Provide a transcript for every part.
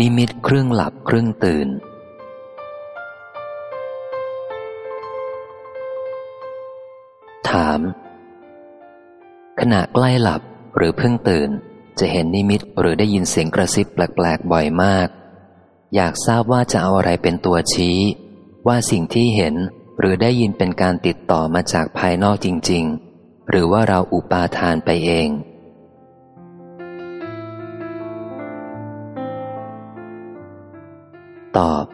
นิมิตครึ่งหลับครึ่งตื่น ถาม ขณะใกล้หลับหรือเพิ่งตื่น จะเห็นนิมิตหรือได้ยินเสียงกระซิบแปลกๆบ่อยมาก อยากทราบว่าจะเอาอะไรเป็นตัวชี้ ว่าสิ่งที่เห็นหรือได้ยินเป็นการติดต่อมาจากภายนอกจริง ๆ หรือว่าเราอุปาทานไปเอง ตอบ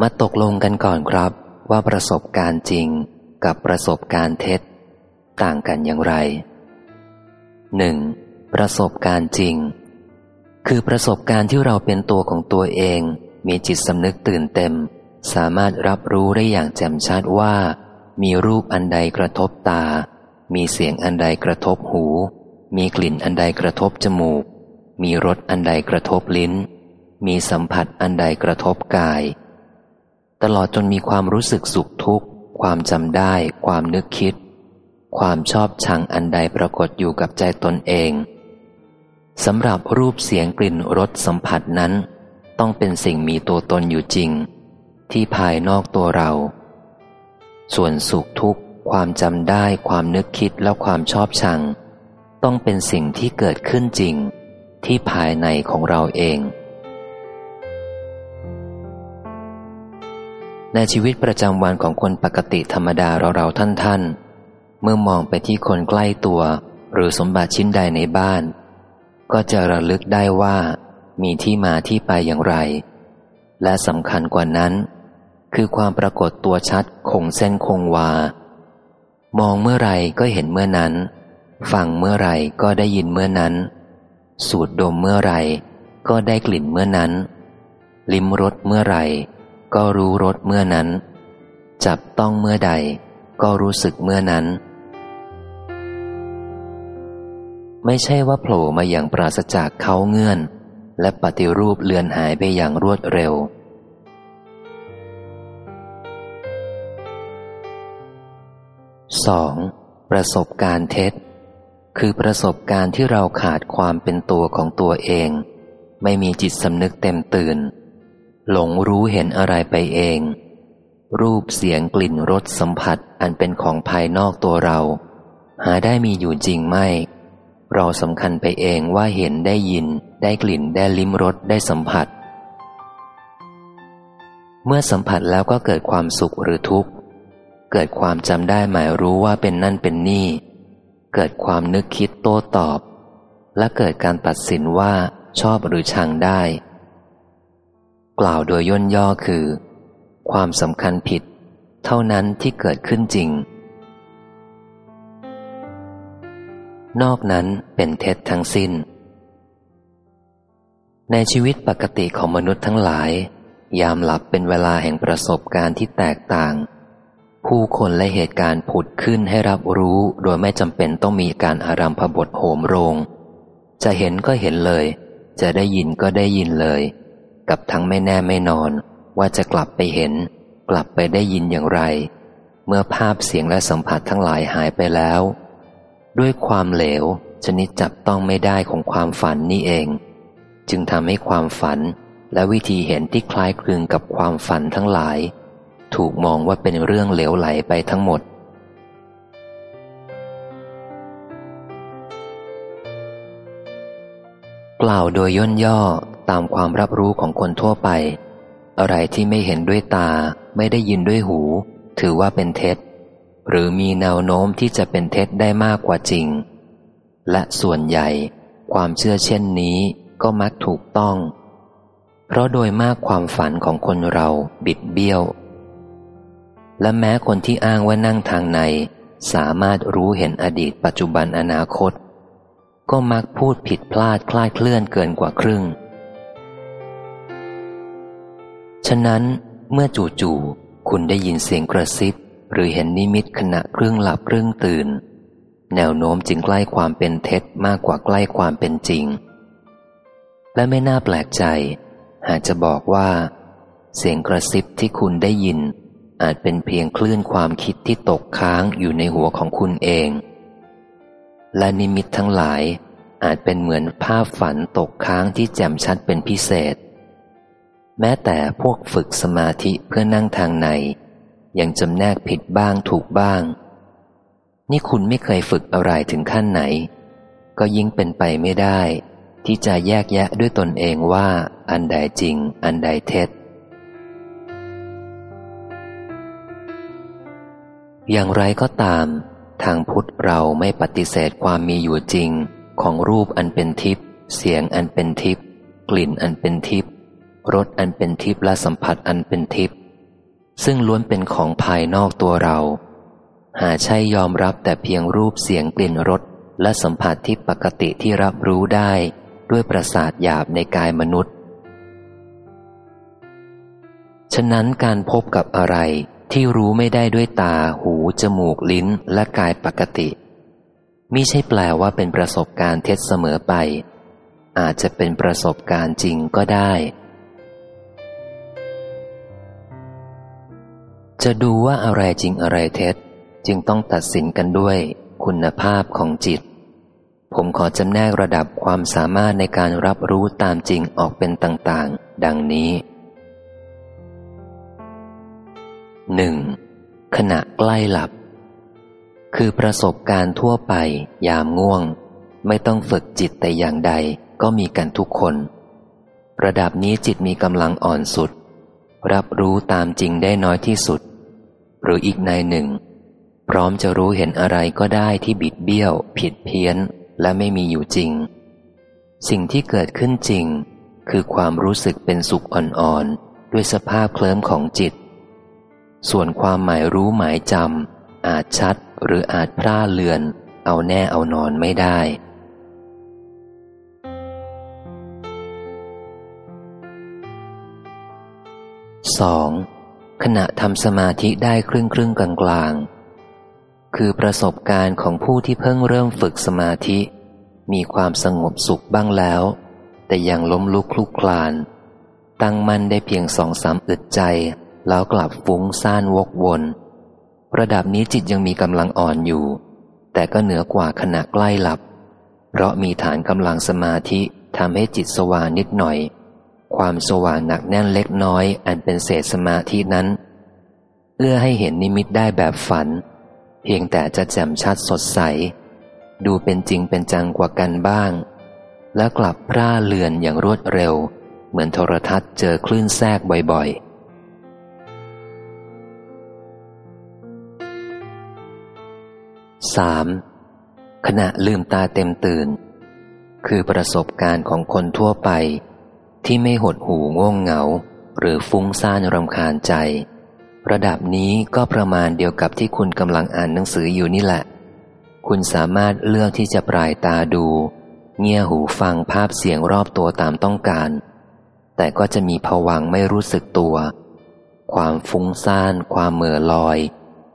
มาตกลงกันก่อนครับ ว่าประสบการณ์จริงกับประสบการณ์เท็จ ต่างกันอย่างไรหนึ่งประสบการณ์จริง คือประสบการณ์ที่เราเป็นตัวของตัวเอง มีจิตสำนึกตื่นเต็ม สามารถรับรู้ได้อย่างแจ่มชัดว่า มีรูปอันใดกระทบตา มีเสียงอันใดกระทบหู มีกลิ่นอันใดกระทบจมูก มีรสอันใดกระทบลิ้น มีสัมผัสอันใดกระทบกาย ตลอดจนมีความรู้สึกสุขทุกข์ ความจำได้ ความนึกคิด ความชอบชังอันใดปรากฏอยู่กับใจตนเองสำหรับรูปเสียงกลิ่นรสสัมผัสนั้น ต้องเป็นสิ่งมีตัวตนอยู่จริง ที่ภายนอกตัวเรา ส่วนสุขทุกข์ ความจำได้ความนึกคิดและความชอบชัง ต้องเป็นสิ่งที่เกิดขึ้นจริง ที่ภายในของเราเอง ในชีวิตประจำวันของคนปกติธรรมดาเราเราท่านท่านเมื่อมองไปที่คนใกล้ตัว หรือสมบัติชิ้นใดในบ้าน ก็จะระลึกได้ว่า มีที่มาที่ไปอย่างไร และสำคัญกว่านั้น คือความปรากฏตัวชัดคงเส้นคงวา มองเมื่อไรก็เห็นเมื่อนั้น ฟังเมื่อไรก็ได้ยินเมื่อนั้น สูดดมเมื่อไรก็ได้กลิ่นเมื่อนั้น ลิ้มรสเมื่อไร ก็รู้รสเมื่อนั้น จับต้องเมื่อใด ก็รู้สึกเมื่อนั้น ไม่ใช่ว่าโผล่มาอย่างปราศจากเขาเงื่อน และปฏิรูปเลือนหายไปอย่างรวดเร็ว 2. ประสบการณ์เท็จ คือประสบการณ์ที่เราขาดความเป็นตัวของตัวเอง ไม่มีจิตสำนึกเต็มตื่น หลงรู้เห็นอะไรไปเอง รูปเสียงกลิ่นรสสัมผัสอันเป็นของภายนอกตัวเรา หาได้มีอยู่จริงไม่ เราสำคัญไปเองว่าเห็นได้ยิน ได้กลิ่นได้ลิ้มรสได้สัมผัส เมื่อสัมผัสแล้วก็เกิดความสุขหรือทุกข์ เกิดความจำได้หมายรู้ว่าเป็นนั่นเป็นนี่ เกิดความนึกคิดโต้ตอบ และเกิดการตัดสินว่าชอบหรือชังได้ กล่าวโดยย่นย่อคือ ความสำคัญผิด เท่านั้นที่เกิดขึ้นจริง นอกนั้นเป็นเท็จทั้งสิ้น ในชีวิตปกติของมนุษย์ทั้งหลาย ยามหลับเป็นเวลาแห่งประสบการณ์ที่แตกต่าง ผู้คนและเหตุการณ์ผุดขึ้นให้รับรู้โดยไม่จำเป็นต้องมีการอารัมพบทโหมโรง จะเห็นก็เห็นเลย จะได้ยินก็ได้ยินเลย กับทั้งไม่แน่ไม่นอนว่าจะกลับไปเห็น กลับไปได้ยินอย่างไร เมื่อภาพเสียงและสัมผัสทั้งหลายหายไปแล้ว ด้วยความเหลวชนิดจับต้องไม่ได้ของความฝันนี่เอง จึงทำให้ความฝันและวิธีเห็นที่คล้ายคลึงกับความฝันทั้งหลาย ถูกมองว่าเป็นเรื่องเหลวไหลไปทั้งหมด กล่าวโดยย่นย่อ ตามความรับรู้ของคนทั่วไป อะไรที่ไม่เห็นด้วยตาไม่ได้ยินด้วยหู ถือว่าเป็นเท็จ หรือมีแนวโน้มที่จะเป็นเท็จได้มากกว่าจริง และส่วนใหญ่ ความเชื่อเช่นนี้ก็มักถูกต้อง เพราะโดยมากความฝันของคนเราบิดเบี้ยว และแม้คนที่อ้างว่านั่งทางใน สามารถรู้เห็นอดีตปัจจุบันอนาคตก็มักพูดผิดพลาดคลาดเคลื่อนเกินกว่าครึ่ง ฉะนั้นเมื่อจู่ๆคุณได้ยินเสียงกระซิบ หรือเห็นนิมิตขณะเครึ่องหลับครึ่องตื่น แนวโน้มจึงใกล้ความเป็นเท็จมากกว่าใกล้ความเป็นจริง และไม่น่าแปลกใจ หากจะบอกว่า เสียงกระซิบที่คุณได้ยิน อาจเป็นเพียงคลื่นความคิดที่ตกค้างอยู่ในหัวของคุณเอง และนิมิตทั้งหลายอาจเป็นเหมือนภาพฝันตกค้างที่แจ่มชัดเป็นพิเศษ แม้แต่พวกฝึกสมาธิเพื่อนั่งทางใน ยังจำแนกผิดบ้างถูกบ้าง นี่คุณไม่เคยฝึกอะไรถึงขั้นไหน ก็ยิ่งเป็นไปไม่ได้ ที่จะแยกแยะด้วยตนเองว่าอันใดจริง อันใดเท็จ อย่างไรก็ตาม ทางพุทธเราไม่ปฏิเสธความมีอยู่จริงของรูปอันเป็นทิพย์เสียงอันเป็นทิพย์กลิ่นอันเป็นทิพย์ รสอันเป็นทิพย์และสัมผัสอันเป็นทิพย์ซึ่งล้วนเป็นของภายนอกตัวเรา หาใช่ยอมรับแต่เพียงรูปเสียงกลิ่นรสและสัมผัสที่ปกติที่รับรู้ได้ด้วยประสาทหยาบในกายมนุษย์ ฉะนั้นการพบกับอะไรที่รู้ไม่ได้ด้วยตา หู จมูก ลิ้น และกายปกติมิใช่แปลว่าเป็นประสบการณ์เท็จเสมอไป อาจจะเป็นประสบการณ์จริงก็ได้ จะดูว่าอะไรจริงอะไรเท็จ จึงต้องตัดสินกันด้วยคุณภาพของจิต ผมขอจำแนกระดับความสามารถในการรับรู้ตามจริงออกเป็นต่างๆ ดังนี้ 1. ขณะใกล้หลับ คือประสบการณ์ทั่วไป ยามง่วง ไม่ต้องฝึกจิตแต่อย่างใดก็มีกันทุกคน ระดับนี้จิตมีกำลังอ่อนสุด รับรู้ตามจริงได้น้อยที่สุด หรืออีกในหนึ่ง พร้อมจะรู้เห็นอะไรก็ได้ที่บิดเบี้ยว ผิดเพี้ยน และไม่มีอยู่จริง สิ่งที่เกิดขึ้นจริง คือความรู้สึกเป็นสุขอ่อนๆ ด้วยสภาพเคลิ้มของจิต ส่วนความหมายรู้หมายจำอาจชัดหรืออาจพร่าเลือน เอาแน่เอานอนไม่ได้ 2. ขณะทำสมาธิได้ครึ่งครึ่งกลางกลางคือประสบการณ์ของผู้ที่เพิ่งเริ่มฝึกสมาธิ มีความสงบสุขบ้างแล้ว แต่ยังล้มลุกคลุกคลาน ตั้งมั่นได้เพียงสองสามอึดใจ แล้วกลับฟุ้งซ่านวกวน ระดับนี้จิตยังมีกำลังอ่อนอยู่ แต่ก็เหนือกว่าขณะใกล้หลับ เพราะมีฐานกำลังสมาธิทำให้จิตสว่างนิดหน่อย ความสว่างหนักแน่นเล็กน้อย อันเป็นเศษสมาธินั้น เอื้อให้เห็นนิมิตได้แบบฝัน เพียงแต่จะแจ่มชัดสดใส ดูเป็นจริงเป็นจังกว่ากันบ้าง แล้วกลับพร่าเลือนอย่างรวดเร็ว เหมือนโทรทัศน์เจอคลื่นแทรกบ่อยๆ 3. ขณะลืมตาเต็มตื่น คือประสบการณ์ของคนทั่วไป ที่ไม่หดหูง่วงเหงา หรือฟุ้งซ่านรำคาญใจ ระดับนี้ก็ประมาณเดียวกับที่คุณกำลังอ่านหนังสืออยู่นี่แหละ คุณสามารถเลือกที่จะปลายตาดู เงี่ยหูฟังภาพเสียงรอบตัวตามต้องการ แต่ก็จะมีผวังไม่รู้สึกตัว ความฟุ้งซ่าน ความเมื่อลอย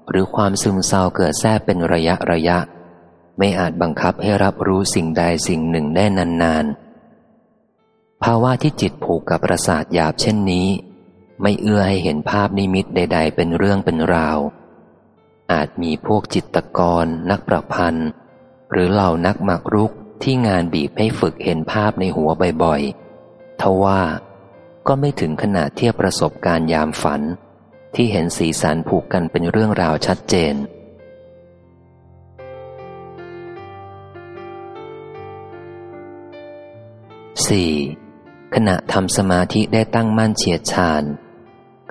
หรือความซึมเศร้าเกิดแทรกเป็นระยะระยะ ไม่อาจบังคับให้รับรู้สิ่งใดสิ่งหนึ่งได้นานๆ ภาวะที่จิตผูกกับประสาทหยาบเช่นนี้ ไม่เอื้อให้เห็นภาพนิมิตใด ๆ เป็นเรื่องเป็นราว อาจมีพวกจิตตกร นักประพันธ์ หรือเหล่านักมักรุกที่งานบีบให้ฝึกเห็นภาพในหัวบ่อยๆทว่าก็ไม่ถึงขนาดเทียบประสบการณ์ยามฝัน ที่เห็นสีสันผูกกันเป็นเรื่องราวชัดเจน 4. ขณะทำสมาธิได้ตั้งมั่นเฉียดชาญ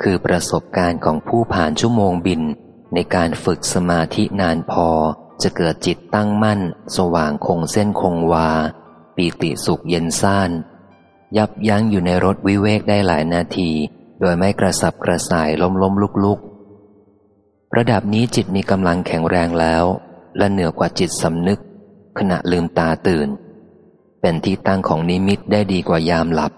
คือประสบการณ์ของผู้ผ่านชั่วโมงบินในการฝึกสมาธินานพอจะเกิดจิตตั้งมั่น สว่างคงเส้นคงวา ปีติสุขเย็นซ่าน ยับยั้งอยู่ในรถวิเวกได้หลายนาที โดยไม่กระสับกระส่ายล้มล้มลุกลุกระดับนี้จิตมีกำลังแข็งแรงแล้ว และเหนือกว่าจิตสำนึก ขณะลืมตาตื่น เป็นที่ตั้งของนิมิตได้ดีกว่ายามหลับ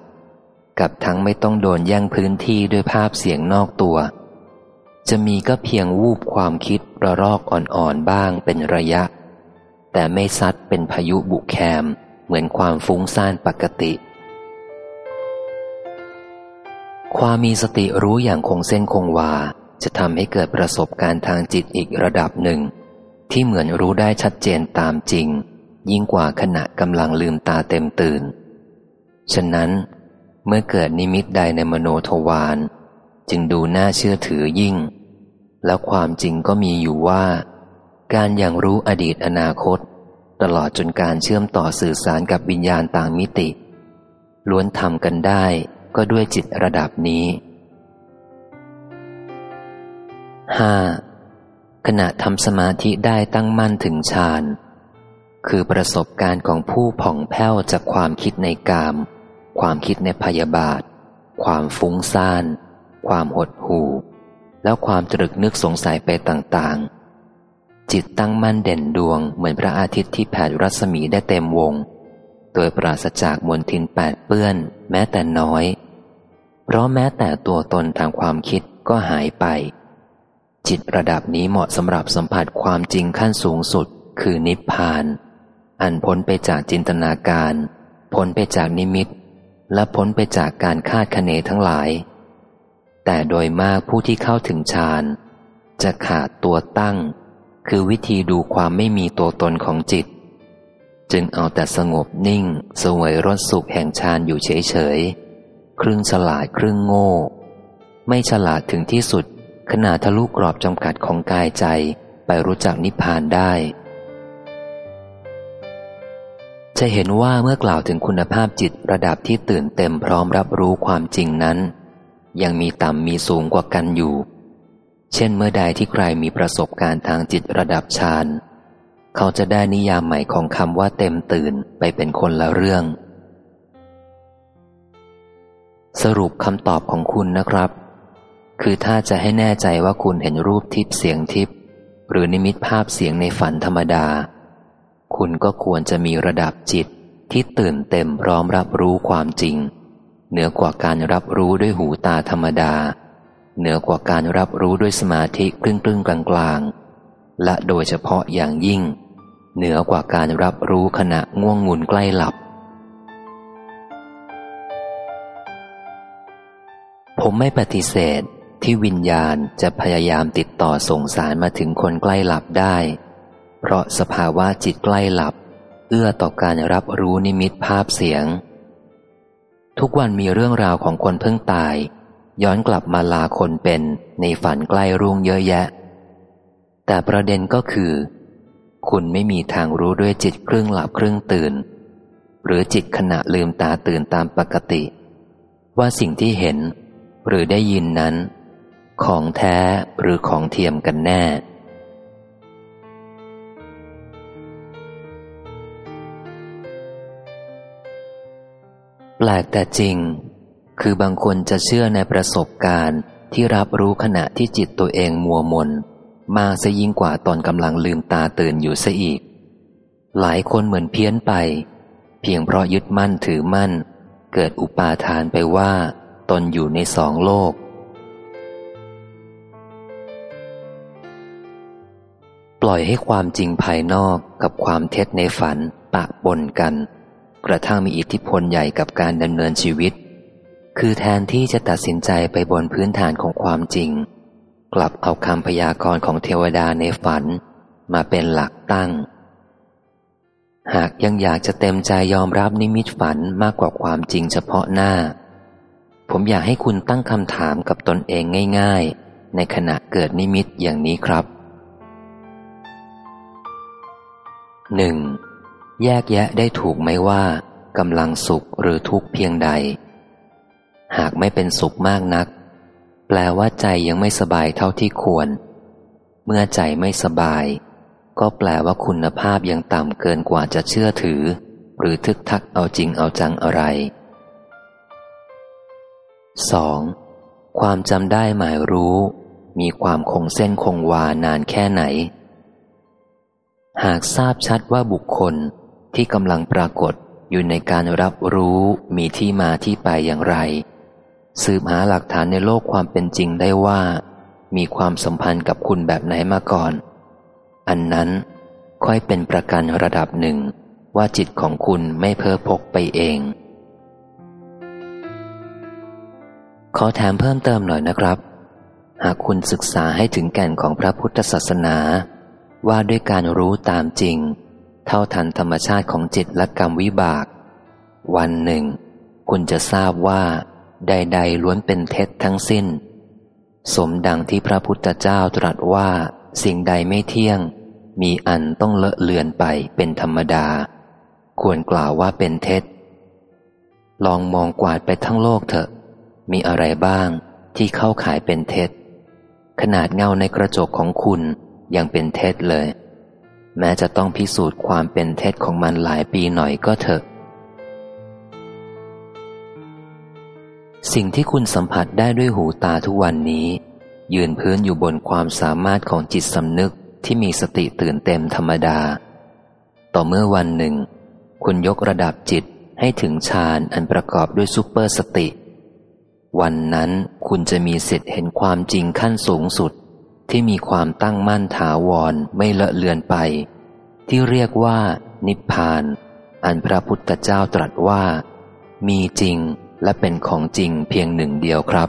กับทั้งไม่ต้องโดนแย่งพื้นที่ด้วยภาพเสียงนอกตัว จะมีก็เพียงวูบความคิดระรอกอ่อนๆบ้างเป็นระยะ แต่ไม่ซัดเป็นพายุบุกแคม เหมือนความฟุ้งซ่านปกติ ความมีสติรู้อย่างคงเส้นคงวา จะทำให้เกิดประสบการณ์ทางจิตอีกระดับหนึ่ง ที่เหมือนรู้ได้ชัดเจนตามจริง ยิ่งกว่าขณะกำลังลืมตาเต็มตื่น ฉะนั้นเมื่อเกิดนิมิตใดในมโนทวารจึงดูน่าเชื่อถือยิ่ง แล้วความจริงก็มีอยู่ว่า การอย่างรู้อดีตอนาคต ตลอดจนการเชื่อมต่อสื่อสารกับวิญญาณต่างมิติ ล้วนทำกันได้ก็ด้วยจิตระดับนี้ 5. ขณะทำสมาธิได้ตั้งมั่นถึงฌาน คือประสบการณ์ของผู้ผ่องแผ้วจากความคิดในกาม ความคิดในพยาบาท ความฟุ้งซ่าน ความหดหู่ แล้วความตรึกนึกสงสัยไปต่างๆ จิตตั้งมั่นเด่นดวงเหมือนพระอาทิตย์ที่แผดรัศมีได้เต็มวง โดยปราศจากมวลทินแปดเปื้อน แม้แต่น้อย เพราะแม้แต่ตัวตนทางความคิดก็หายไป จิตระดับนี้เหมาะสำหรับสัมผัสความจริงขั้นสูงสุด คือนิพพาน อันพ้นไปจากจินตนาการ พ้นไปจากนิมิต และพ้นไปจากการคาดคะเนทั้งหลาย แต่โดยมากผู้ที่เข้าถึงฌานจะขาดตัวตั้ง คือวิธีดูความไม่มีตัวตนของจิต จึงเอาแต่สงบนิ่ง สวยรสสุขแห่งฌานอยู่เฉยๆ ครึ่งฉลาดครึ่งโง่ ไม่ฉลาดถึงที่สุดขนาดทะลุกรอบจำกัดของกายใจไปรู้จักนิพพานได้ จะเห็นว่าเมื่อกล่าวถึงคุณภาพจิตระดับที่ตื่นเต็มพร้อมรับรู้ความจริงนั้น ยังมีต่ำมีสูงกว่ากันอยู่ เช่นเมื่อใดที่ใครมีประสบการณ์ทางจิตระดับฌานเขาจะได้นิยามใหม่ของคำว่าเต็มตื่นไปเป็นคนละเรื่อง สรุปคำตอบของคุณนะครับ คือถ้าจะให้แน่ใจว่าคุณเห็นรูปทิพย์เสียงทิพย์หรือนิมิตภาพเสียงในฝันธรรมดา คุณก็ควรจะมีระดับจิตที่ตื่นเต็มพร้อมรับรู้ความจริง เหนือกว่าการรับรู้ด้วยหูตาธรรมดา เหนือกว่าการรับรู้ด้วยสมาธิครึ่งครึ่งกลางกลางและโดยเฉพาะอย่างยิ่ง เหนือกว่าการรับรู้ขณะง่วงงุนใกล้หลับ ผมไม่ปฏิเสธที่วิญญาณจะพยายามติดต่อส่งสารมาถึงคนใกล้หลับได้ เพราะสภาวะจิตใกล้หลับ เอื้อต่อการรับรู้นิมิตภาพเสียง ทุกวันมีเรื่องราวของคนเพิ่งตาย ย้อนกลับมาลาคนเป็นในฝันใกล้รุ่งเยอะแยะ แต่ประเด็นก็คือ คุณไม่มีทางรู้ด้วยจิตครึ่งหลับครึ่งตื่น หรือจิตขณะลืมตาตื่นตามปกติ ว่าสิ่งที่เห็น หรือได้ยินนั้น ของแท้หรือของเทียมกันแน่ แปลกแต่จริง คือบางคนจะเชื่อในประสบการณ์ที่รับรู้ขณะที่จิตตัวเองมัวมน มากซะยิ่งกว่าตอนกำลังลืมตาตื่นอยู่ซะอีก หลายคนเหมือนเพี้ยนไป เพียงเพราะยึดมั่นถือมั่น เกิดอุปาทานไปว่า ตนอยู่ในสองโลก ปล่อยให้ความจริงภายนอกกับความเท็จในฝันปะปนกัน กระทั่งมีอิทธิพลใหญ่กับการดำเนินชีวิต คือแทนที่จะตัดสินใจไปบนพื้นฐานของความจริง กลับเอาคำพยากรณ์ของเทวดาในฝัน มาเป็นหลักตั้ง หากยังอยากจะเต็มใจยอมรับนิมิตฝันมากกว่าความจริงเฉพาะหน้า ผมอยากให้คุณตั้งคำถามกับตนเองง่าย ๆ ในขณะเกิดนิมิตอย่างนี้ครับหนึ่ง แยกแยะได้ถูกไหมว่ากำลังสุขหรือทุกข์เพียงใด หากไม่เป็นสุขมากนัก แปลว่าใจยังไม่สบายเท่าที่ควร เมื่อใจไม่สบาย ก็แปลว่าคุณภาพยังต่ำเกินกว่าจะเชื่อถือ หรือทึกทักเอาจริงเอาจังอะไร 2. ความจำได้หมายรู้ มีความคงเส้นคงวานานแค่ไหน หากทราบชัดว่าบุคคล ที่กำลังปรากฏอยู่ในการรับรู้มีที่มาที่ไปอย่างไร สืบหาหลักฐานในโลกความเป็นจริงได้ว่า มีความสัมพันธ์กับคุณแบบไหนมาก่อน อันนั้นค่อยเป็นประกันระดับหนึ่งว่าจิตของคุณไม่เพ้อพกไปเอง ขอแถมเพิ่มเติมหน่อยนะครับ หากคุณศึกษาให้ถึงแก่นของพระพุทธศาสนา ว่าด้วยการรู้ตามจริง เท่าทันธรรมชาติของจิตและกรรมวิบาก วันหนึ่ง คุณจะทราบว่า ใด ๆ ล้วนเป็นเท็จทั้งสิ้น สมดังที่พระพุทธเจ้าตรัสว่า สิ่งใดไม่เที่ยง มีอันต้องเลอะเลือนไปเป็นธรรมดา ควรกล่าวว่าเป็นเท็จ ลองมองกวาดไปทั้งโลกเถอะ มีอะไรบ้างที่เข้าขายเป็นเท็จ ขนาดเงาในกระจกของคุณยังเป็นเท็จเลย แม้จะต้องพิสูจน์ความเป็นเท็จของมันหลายปีหน่อยก็เถอะ สิ่งที่คุณสัมผัสได้ด้วยหูตาทุกวันนี้ ยืนพื้นอยู่บนความสามารถของจิตสำนึกที่มีสติตื่นเต็มธรรมดา ต่อเมื่อวันหนึ่ง คุณยกระดับจิตให้ถึงฌานอันประกอบด้วยซูเปอร์สติ วันนั้นคุณจะมีสิทธิ์เห็นความจริงขั้นสูงสุด ที่มีความตั้งมั่นถาวรไม่เลอะเลือนไป ที่เรียกว่า นิพพาน อันพระพุทธเจ้าตรัสว่า มีจริงและเป็นของจริงเพียงหนึ่งเดียวครับ